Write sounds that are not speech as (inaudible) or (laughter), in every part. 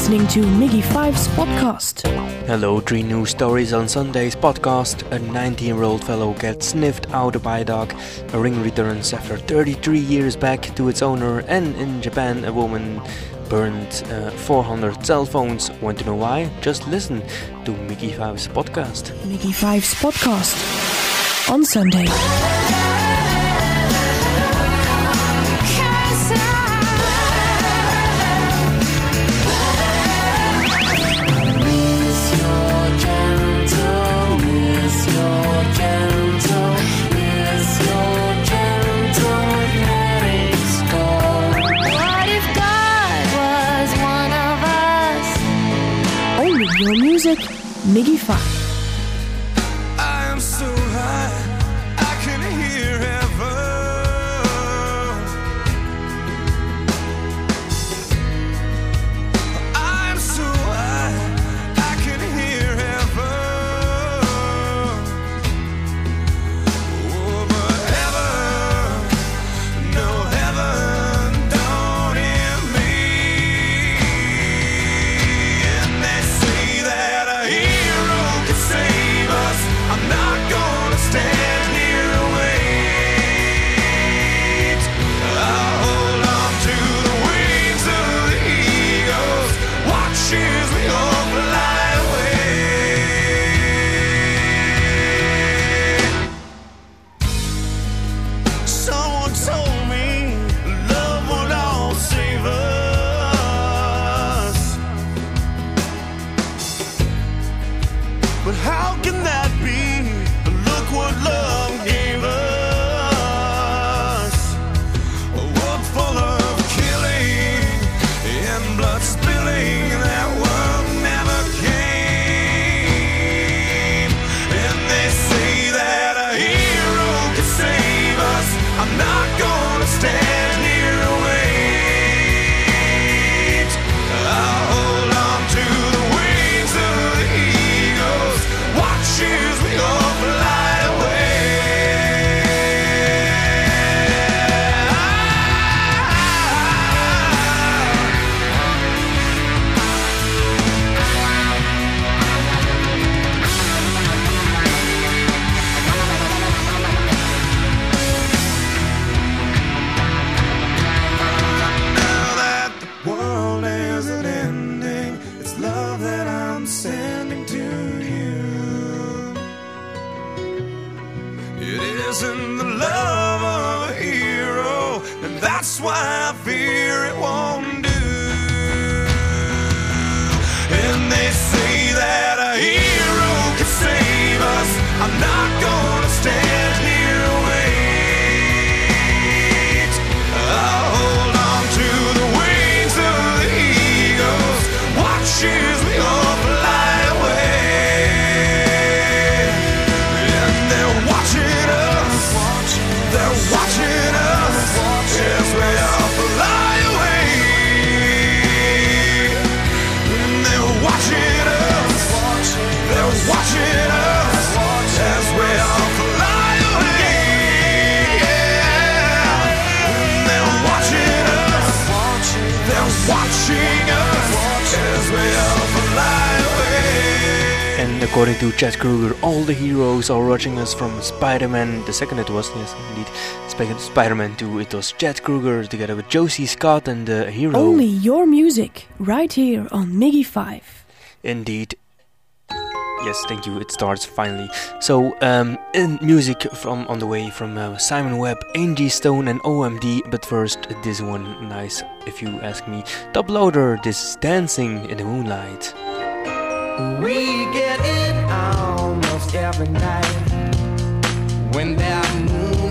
listening to Miggy Five's podcast. Hello, three news stories on Sunday's podcast. A 19 year old fellow gets sniffed out by a dog. A ring returns after 33 years back to its owner. And in Japan, a woman burned uh, 400 cell phones. Want to know why? Just listen to Miggy Five's podcast. Miggy Five's podcast on Sunday. Miggy Five. Chad Kroeger, all the heroes are watching us from Spider Man. The second it was, yes, indeed, Spider Man 2, it was Chad Kroeger together with Josey Scott and the hero. Only your music, right here on Miggy Five. Indeed. Yes, thank you. It starts finally. So, um, in music from on the way from uh, Simon Webbe, Angie Stone, and OMD. But first, this one nice, if you ask me. Toploader, this is dancing in the moonlight. We get it almost every night. When that moon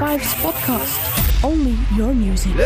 Fives Podcast. Only your music.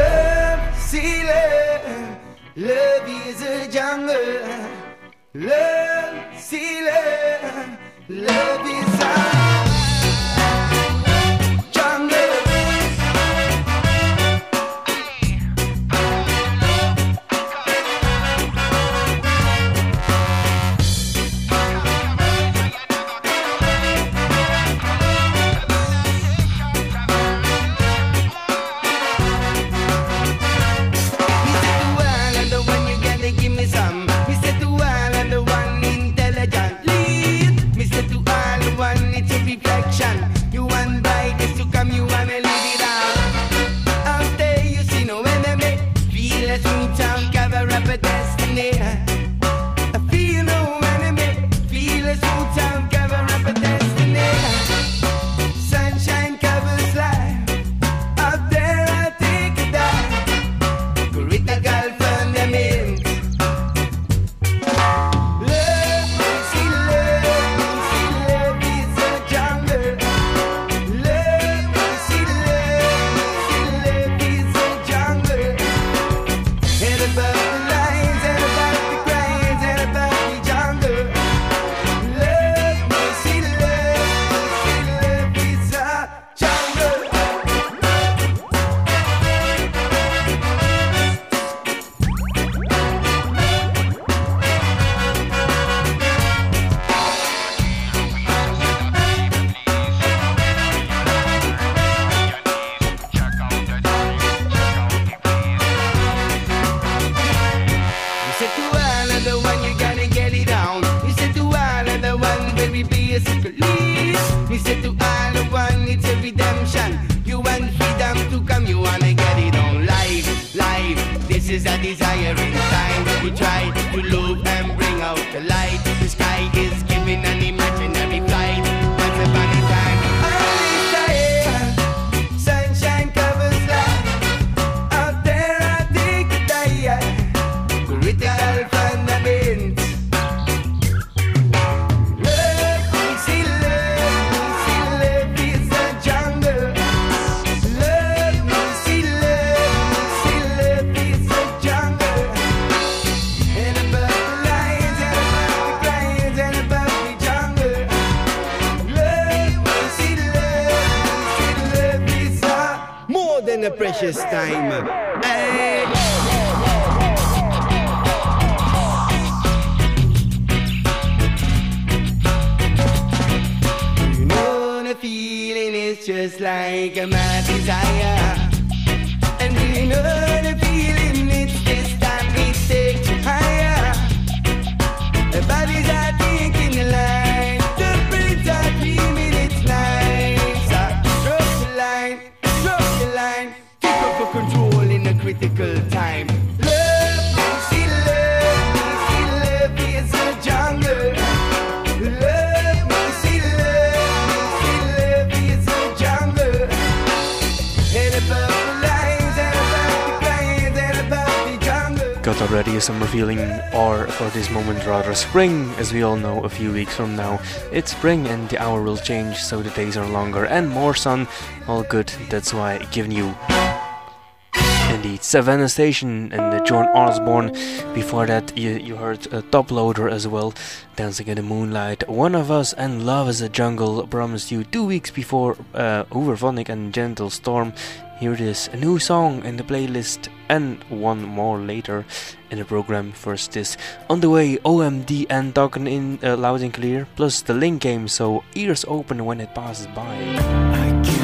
precious time. Hey! You know the feeling is just like my desire. already some revealing, or for this moment rather spring, as we all know a few weeks from now. It's spring and the hour will change, so the days are longer and more sun. All good, that's why i giving you indeed Savannah Station and the John Osborne. Before that, you, you heard a Toploader as well, Dancing in the Moonlight, One of Us, and Love is a Jungle. Promised you two weeks before uh, and Gentle Storm. Here it is, a new song in the playlist and one more later in the program. First this on the way OMD and talking in uh, loud and clear, plus the link game, so ears open when it passes by.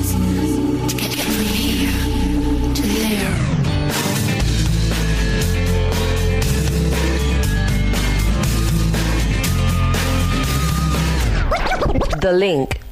The link.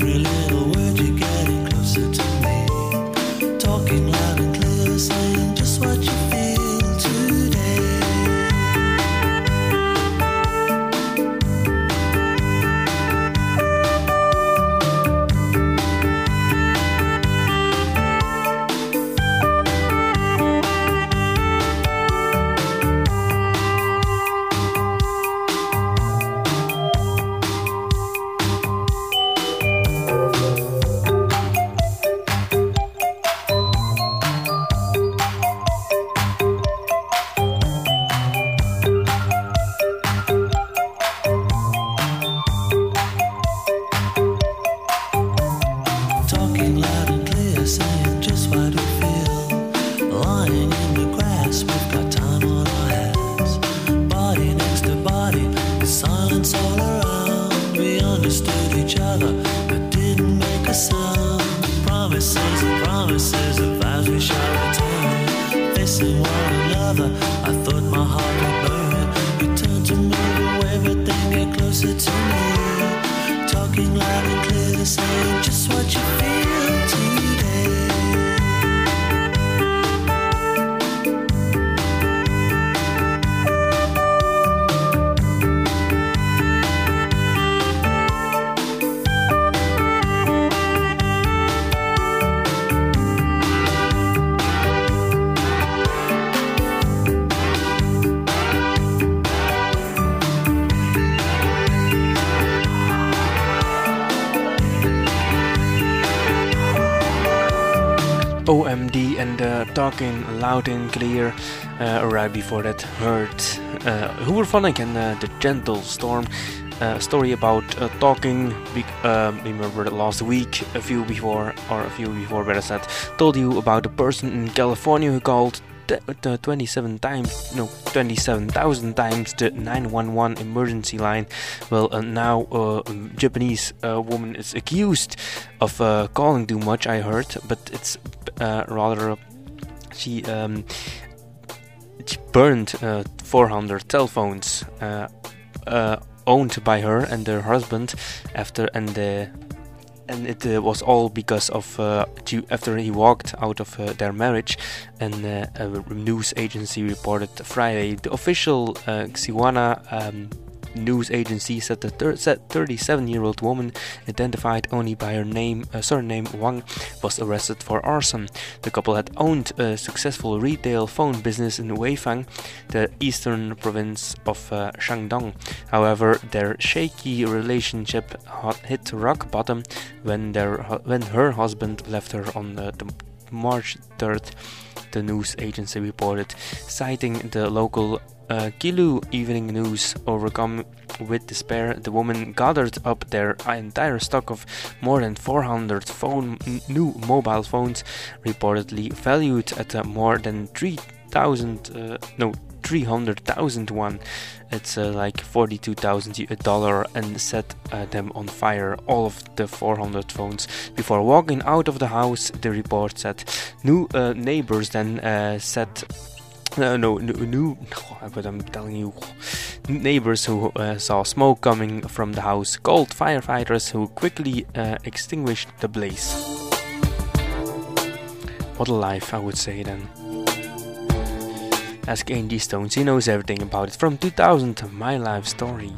Hurt. Talking Loud and Clear. Uh, right before that, heard uh, Hooverphonic and uh, The Gentle Storm. Uh, story about uh, talking. Be- um, remember last week, a few before, or a few before, better said, told you about a person in California who called t- t- 27 times, no, 27,000 times the 911 emergency line. Well, uh, now uh, a Japanese uh, woman is accused of uh, calling too much. I heard, but it's uh, rather she um, she burned uh, 400 telephones uh, uh, owned by her and her husband after and and it uh, was all because of uh, after he walked out of uh, their marriage and a news agency reported Friday the official uh, Xinhua um, news agency said the 37 year old woman, identified only by her name, uh, surname Wang, was arrested for arson. The couple had owned a successful retail phone business in Weifang, the eastern province of uh, Shandong. However, their shaky relationship hit rock bottom when, their, when her husband left her on the March 3rd, the news agency reported, citing the local uh, Qilu Evening News. Overcome with despair, the woman gathered up their entire stock of more than 400 phone, new mobile phones, reportedly valued at uh, more than 3,000, uh, no, 300,000 won. It's uh, like 42,000 dollar and set uh, them on fire, all of the 400 phones. Before walking out of the house, the report said. New uh, neighbors then uh, said (laughs) no, no, new, (laughs) but I'm telling you, neighbors who uh, saw smoke coming from the house called firefighters who quickly uh, extinguished the blaze. What a life, I would say then. Ask Angie Stones, he knows everything about it. From 2000, My Life Story.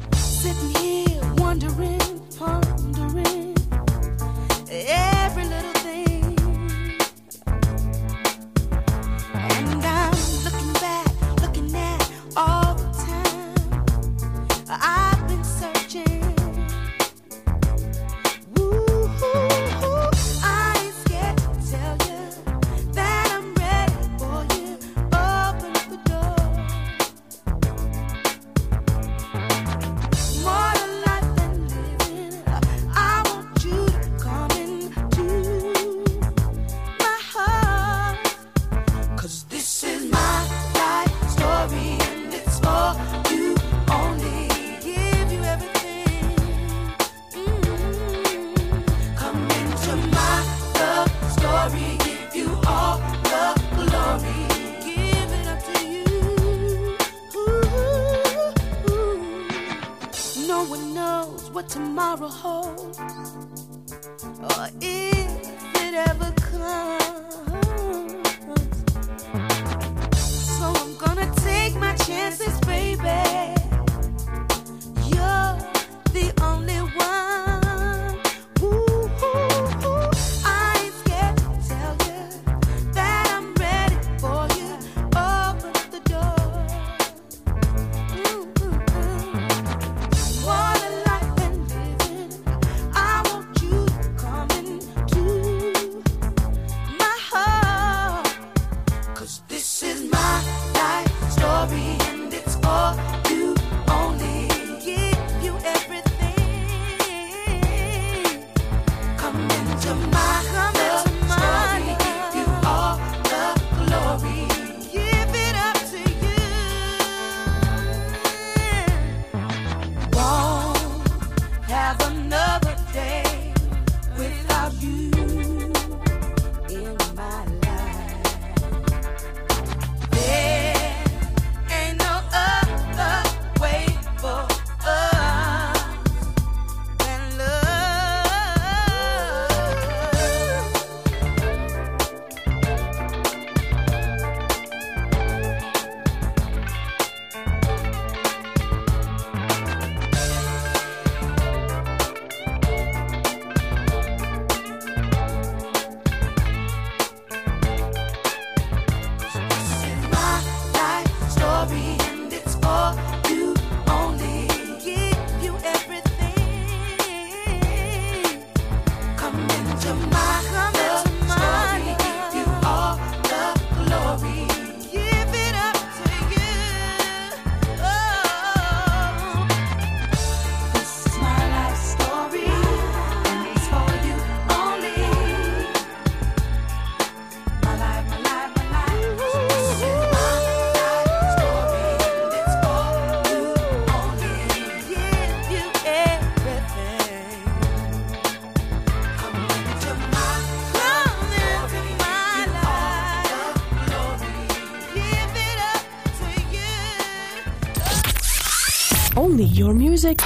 Music.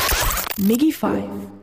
Miggy 5.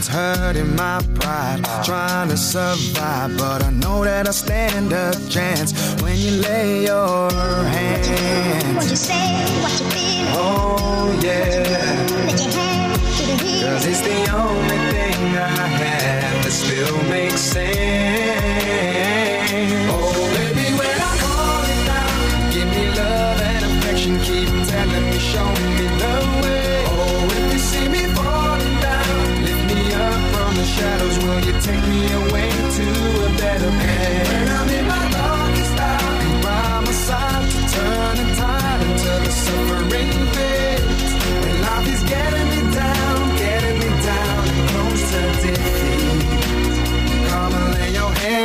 It's hurting my pride, trying to survive. But I know that I stand a chance when you lay your hands. What you say, what you feel, Oh, yeah. let your hand to the heel. Cause it's the only thing I have that still makes sense.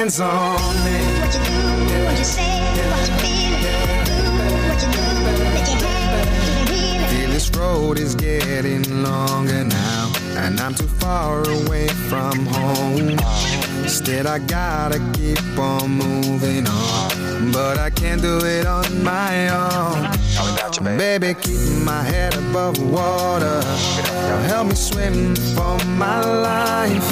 Hands on me. What you do, what you say, what you feel, do what you do, let your hand to the. Feel this road is getting longer now, and I'm too far away from home. Instead, I gotta keep on moving on, but I can't do it on my own. Baby, keep my head above water. Help me swim for my life.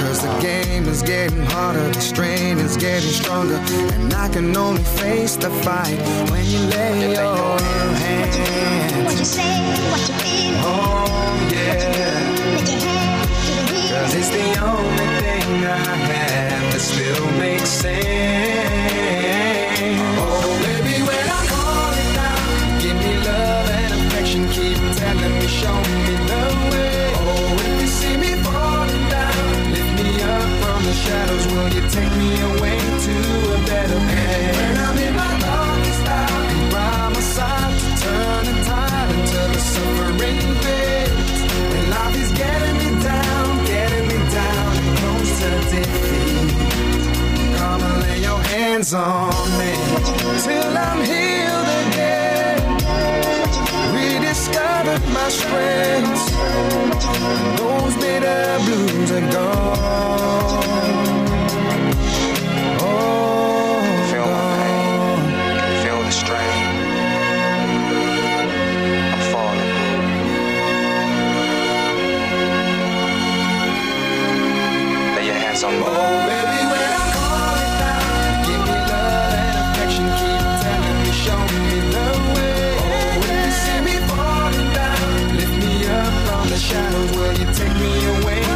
Cause the game is getting harder, the strain is getting stronger, and I can only face the fight when you lay your hand What hands. you say, what you feel, Oh, yeah. let your hand to the heel. Cause it's the only thing I have that still makes sense. You take me away to a better place? When I'm in my darkest hour, be by my side to turn the tide until the suffering fades. When life is getting me down, getting me down and close to defeat. Come and lay your hands on me till I'm healed again. Rediscovered my strengths. Those bitter blues are gone. Lay your hands on me. Oh, baby, when I'm falling down, give me love and affection. Keep telling me, show me the way. Oh, if you see me falling down, lift me up from the shadows. Will you take me away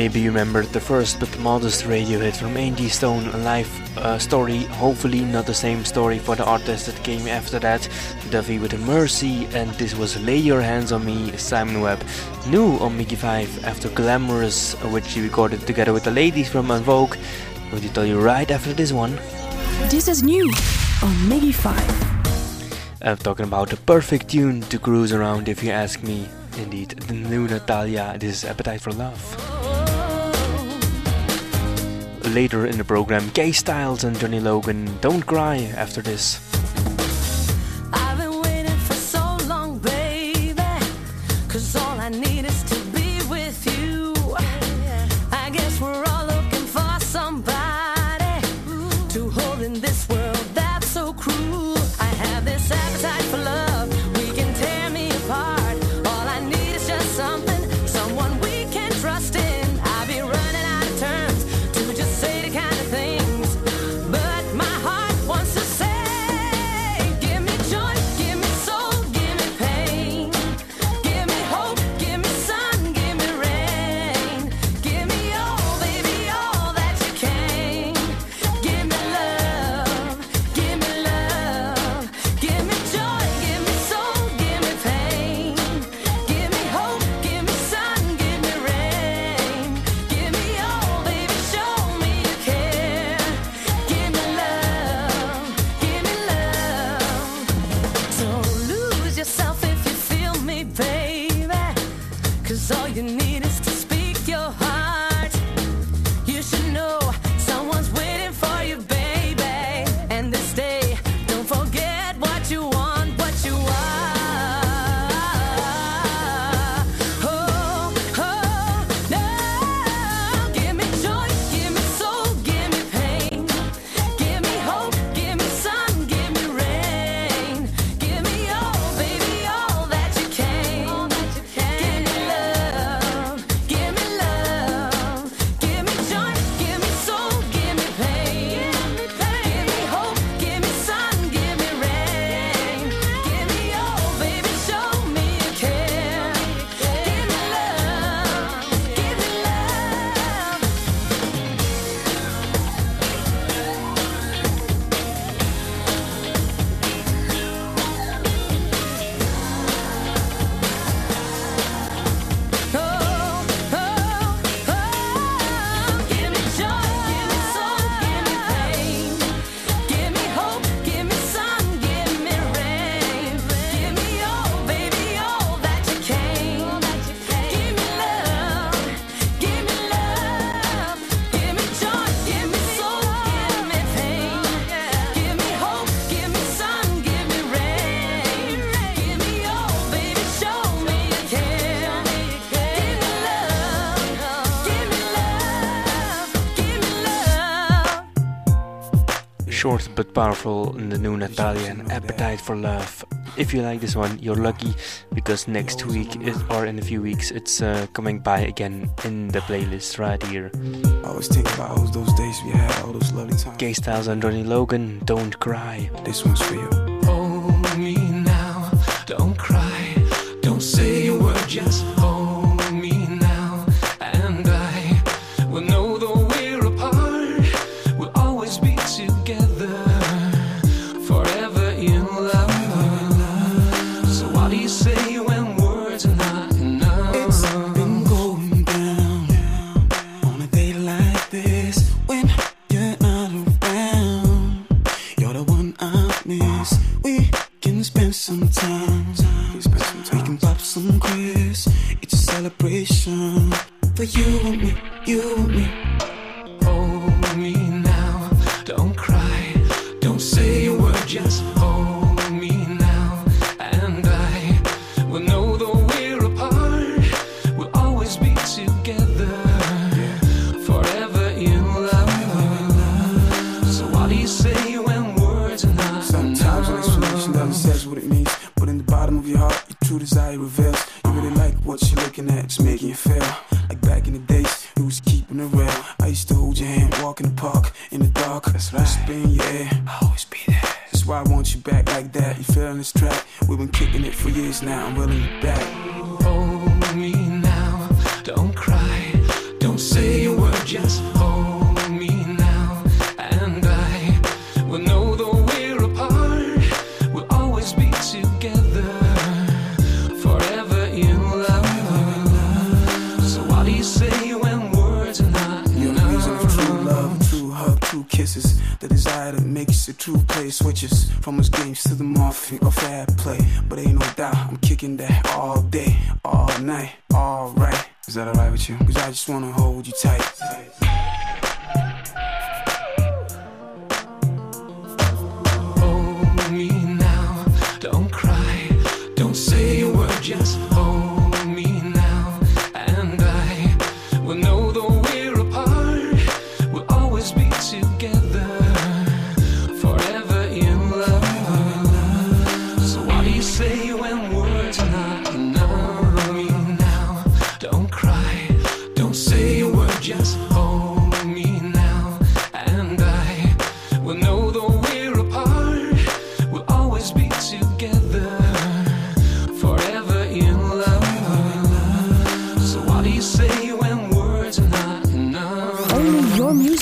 Maybe you remember the first but modest radio hit from Angie Stone, a live uh, story. Hopefully, not the same story for the artist that came after that. Duffy with a Mercy, and this was Lay Your Hands on Me, Simon Webbe. New on Miggy 5 after Glamorous, which he recorded together with the ladies from En Vogue. Will you tell you right after this one? This is new on Miggy 5. I'm talking about a perfect tune to cruise around, if you ask me. Indeed, the new Natalia, this is Appetite for Love. Later in the program, Gay Styles and Johnny Logan, Don't Cry after this. short but powerful in the new Natalia and Appetite for Love. If you like this one, you're lucky because next week or in a few weeks it's uh, coming by again in the playlist right here. I was thinking about those days we had, all those lovely times. Gay Styles and Johnny Logan, Don't Cry. This one's for you. some quiz. It's a celebration for you and me, you and me.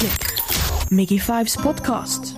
music. Mickey Five's podcast.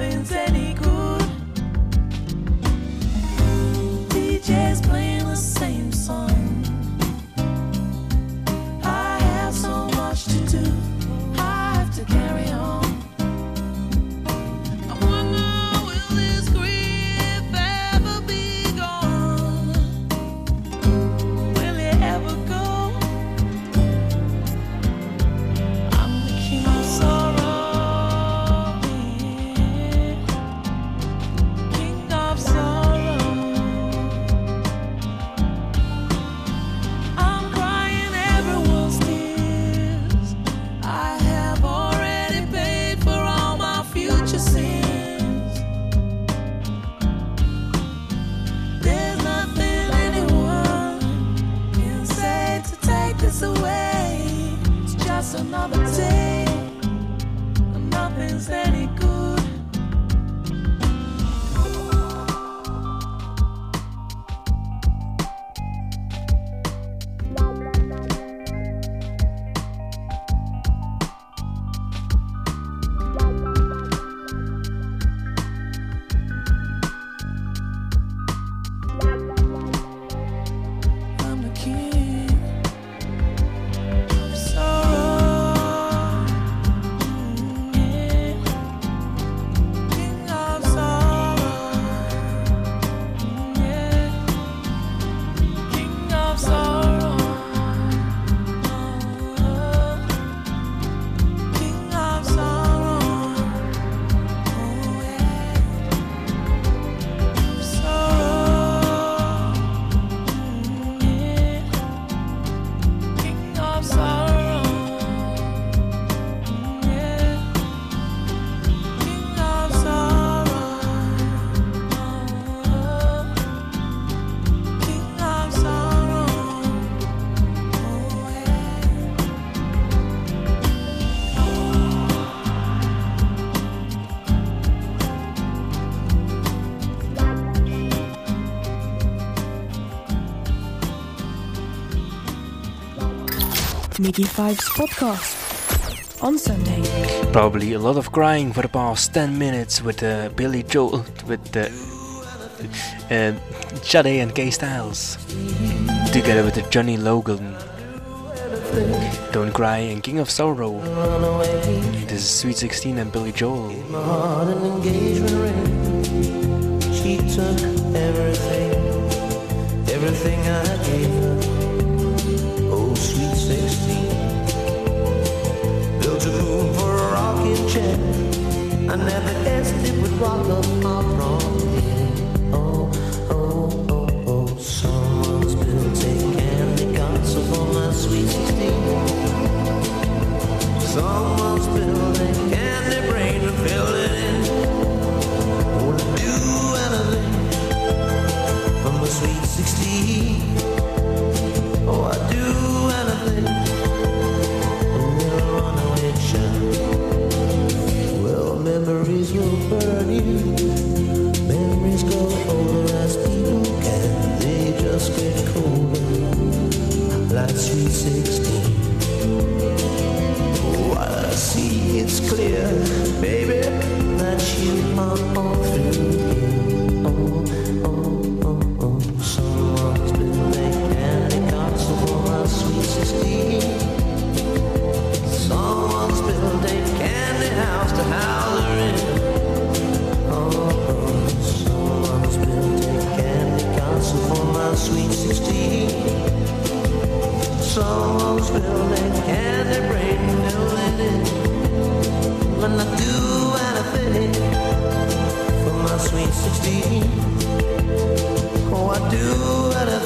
Nothing's BT5's podcast on Sunday. Probably a lot of crying for the past 10 minutes with uh, Billy Idol, with uh, uh, Sade and Gay Styles, together with Johnny Logan. Don't Cry and King of Sorrow. This is Sweet 16 and Billy Idol. Everything I gave. I never guessed it would rock my prom. Oh, oh, oh, oh. My sweet 16. Someone's building candy to fill it in. Do anything sweet 16. Memories will burn you. Memories grow older as people. They just get colder. Like sweet 16. What I see, it's clear, baby, that you are all When I do anything for my sweet 16. Oh, I do anything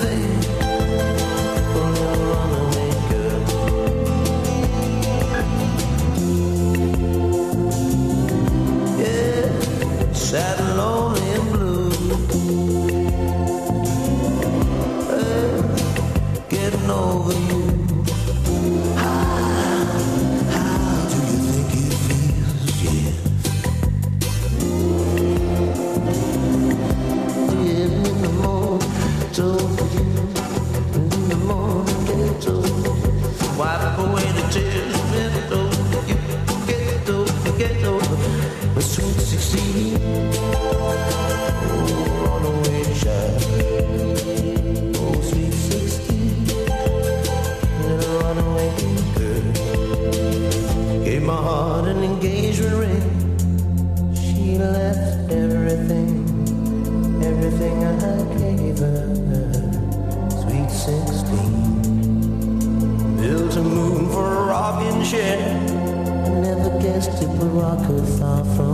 rock far from.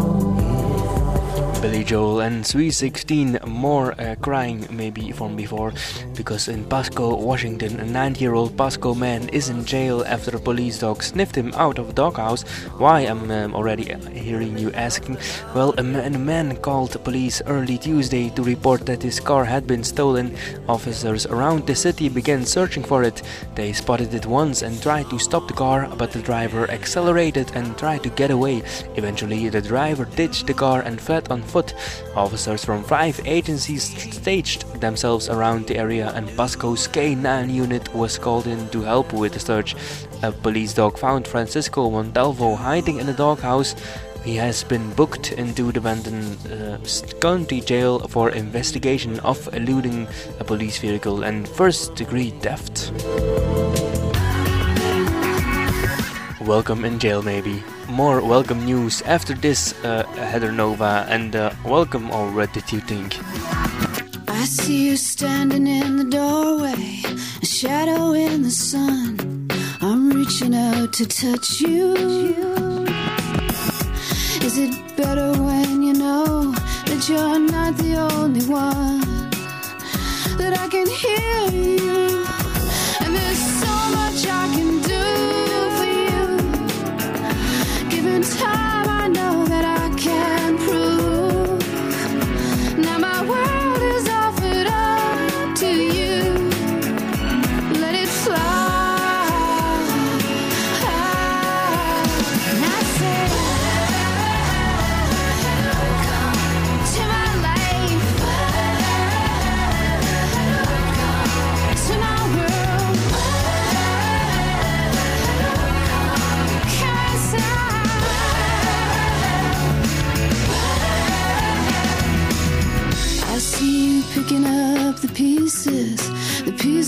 Billy Idol and Sweet 16 more uh, crying maybe from before because in Pasco, Washington, a 90 year old Pasco man is in jail after a police dog sniffed him out of a doghouse. Why I'm um, already hearing you asking? Well, a man, a man called police early Tuesday to report that his car had been stolen. Officers around the city began searching for it. They spotted it once and tried to stop the car, but the driver accelerated and tried to get away. Eventually, the driver ditched the car and fled on foot. Officers from five agencies staged themselves around the area, and Pasco's K9 unit was called in to help with the search. A police dog found Francisco Montalvo hiding in a doghouse. He has been booked into the Benton uh, County Jail for investigation of eluding a police vehicle and first degree theft. Welcome in jail, maybe. More welcome news after this, uh, Heather Nova, and uh, welcome already, do you think? I see you standing in the doorway, a shadow in the sun. I'm reaching out to touch you. Is it better when you know that you're not the only one? That I can hear you,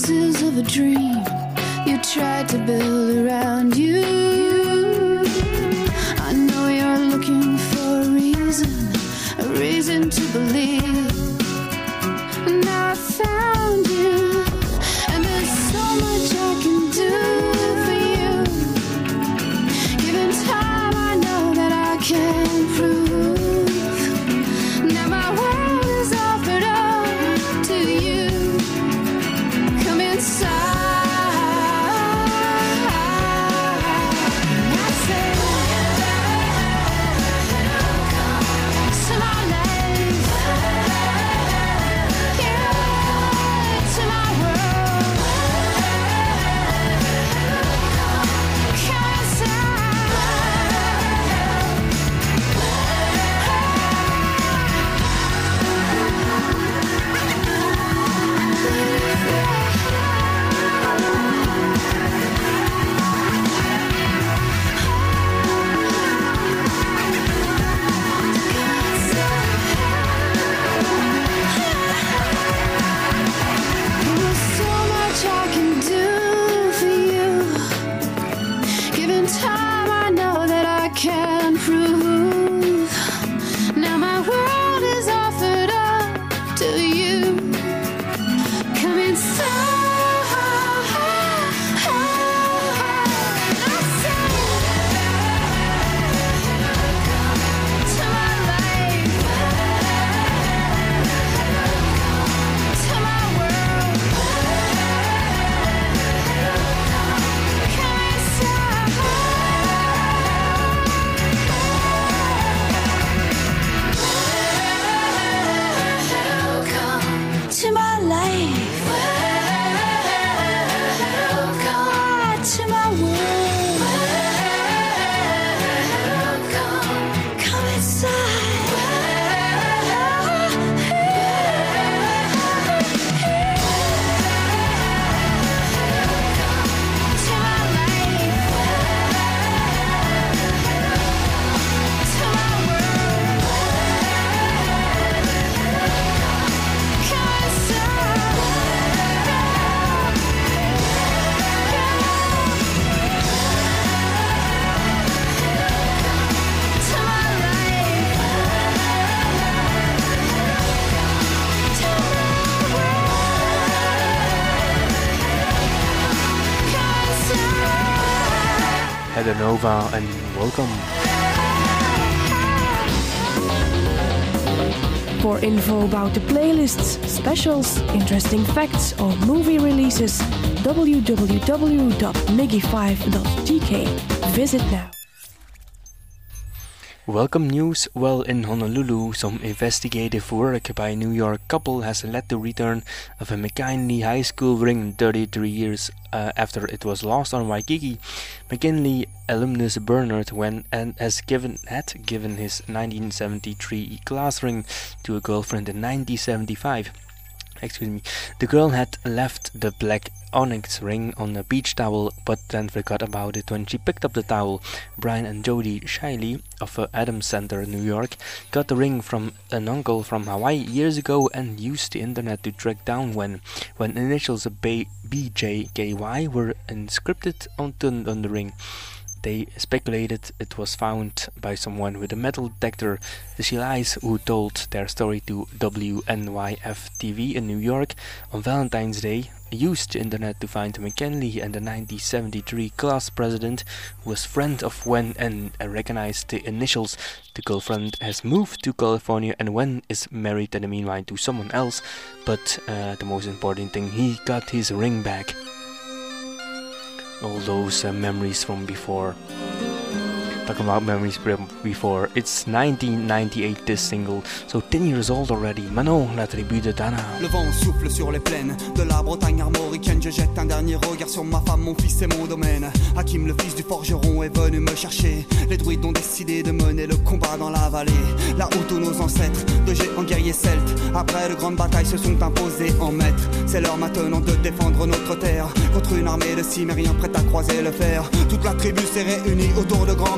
pieces of a dream you tried to build around you. Heather Nova and welcome. For info about the playlists, specials, interesting facts, or movie releases, www.miggy5.tk. Visit now. Welcome news. Well, in Honolulu, some investigative work by a New York couple has led to return of a McKinley High School ring 33 years uh, after it was lost on Waikiki. McKinley alumnus Bernard Wen and has given had given his 1973 class ring to a girlfriend in 1975 excuse me, the girl had left the black onyx ring on a beach towel but then forgot about it when she picked up the towel. Brian and Jody Shiley of uh, Adams Center, New York, got the ring from an uncle from Hawaii years ago and used the internet to track down when when initials B- BJKY were inscripted on the ring. They speculated it was found by someone with a metal detector. The Shileys, who told their story to WNYF TV in New York on Valentine's Day, used the internet to find McKinley and the 1973 class president, who was friend of Wen and recognized the initials. The girlfriend has moved to California and Wen is married in the meanwhile to someone else. But uh, the most important thing, he got his ring back all those uh, memories from before. Before, it's 1998 this single, so 10 years old already. Manon, la tribu de. Le vent souffle sur les plaines de la Bretagne armoricaine. Je jette un dernier regard sur ma femme, mon fils et mon domaine. Hakim, le fils du forgeron, est venu me chercher. Les druides ont décidé de mener le combat dans la vallée. Là où tous nos ancêtres, de géants guerriers celtes, après de grandes batailles, se sont imposés en maîtres. C'est l'heure maintenant de défendre notre terre contre une armée de cimériens prête à croiser le fer. Toute la tribu s'est réunie autour de grands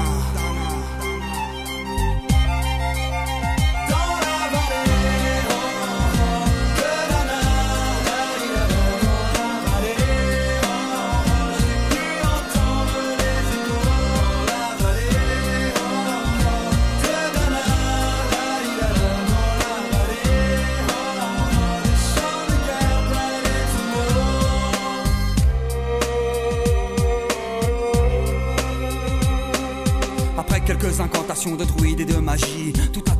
d'action, de et de magie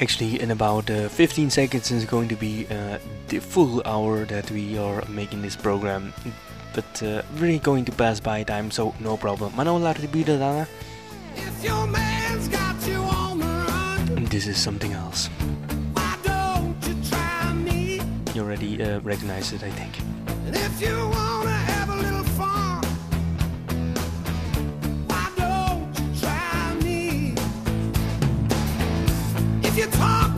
Actually, in about uh, 15 seconds is going to be uh, the full hour that we are making this program. But uh, we're going to pass by time, so no problem. Maar nou laten we daarna. This is something else. You already uh, recognize it, I think. guitar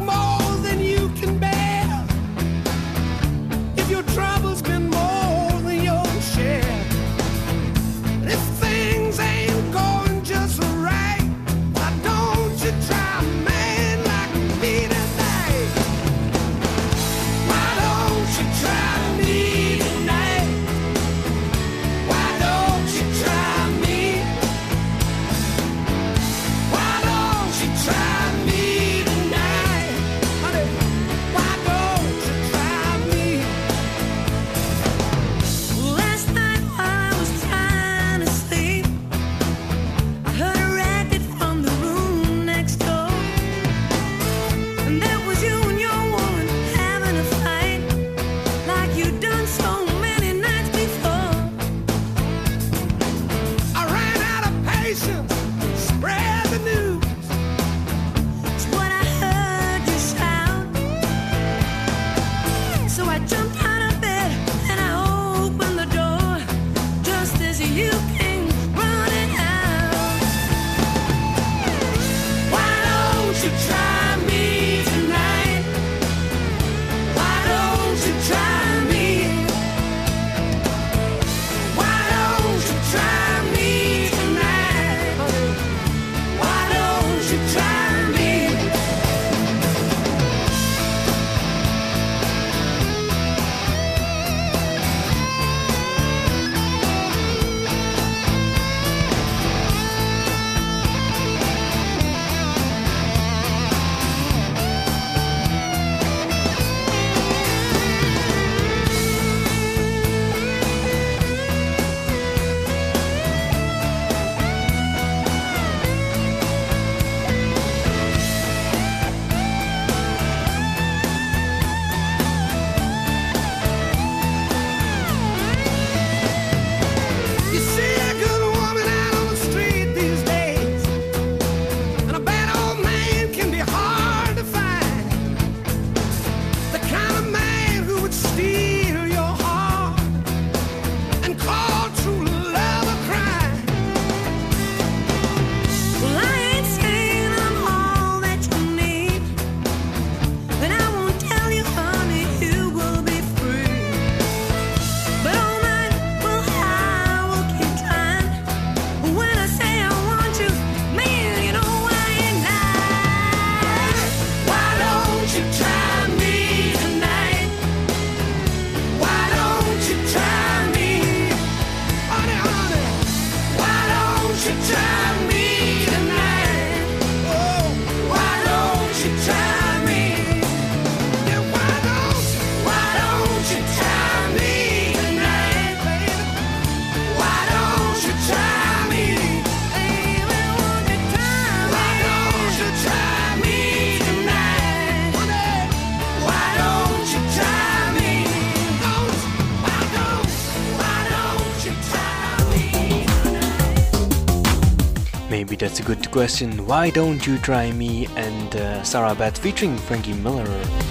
question Why Don't You Try Me and uh, Sarah Beth featuring Frankie Miller.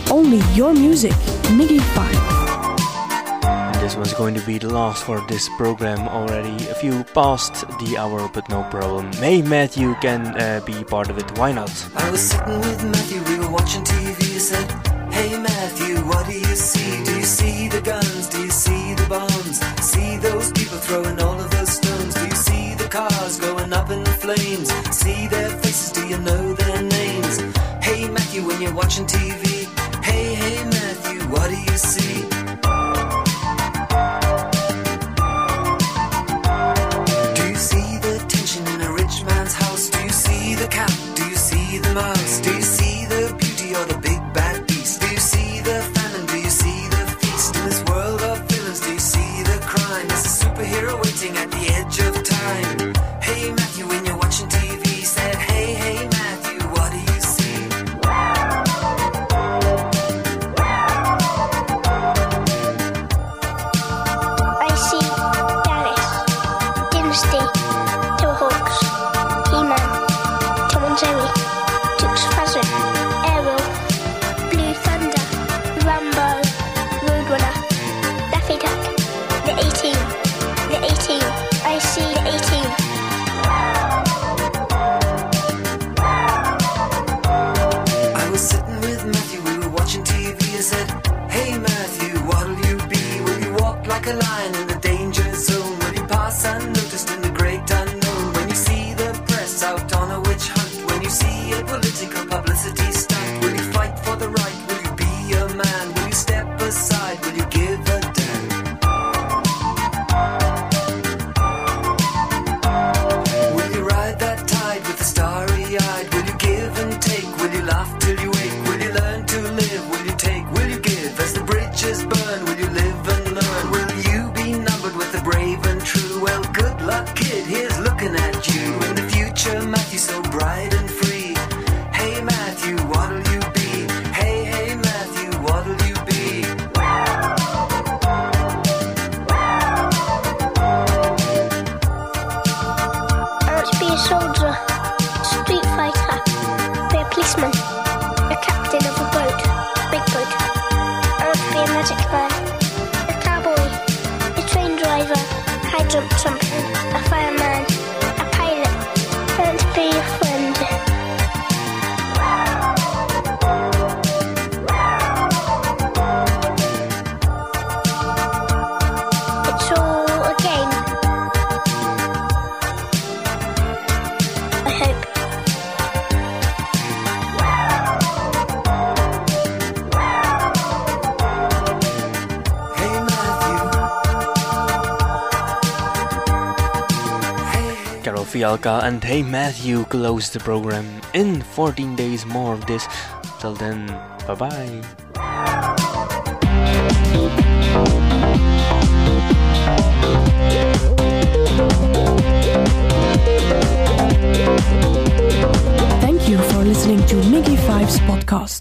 Only your music, Miggy Five. This was going to be the last for this program already. A few past the hour, but no problem. May Matthew can uh, be part of it, why not? I was sitting with Matthew, we were watching TV. He said, Hey Matthew, what do you see? Do you see the guns? Do you see the bombs? See those people throwing all of those stones? Do you see the cars going up in the flames? see their faces? Do you know their names? Hey Matthew, when you're watching TV. Hey, hey Matthew, what do you see? Fialka and Hey Matthew close the program. In 14 days, more of this. Till then, bye bye. Thank you for listening to Miggy Fives podcast.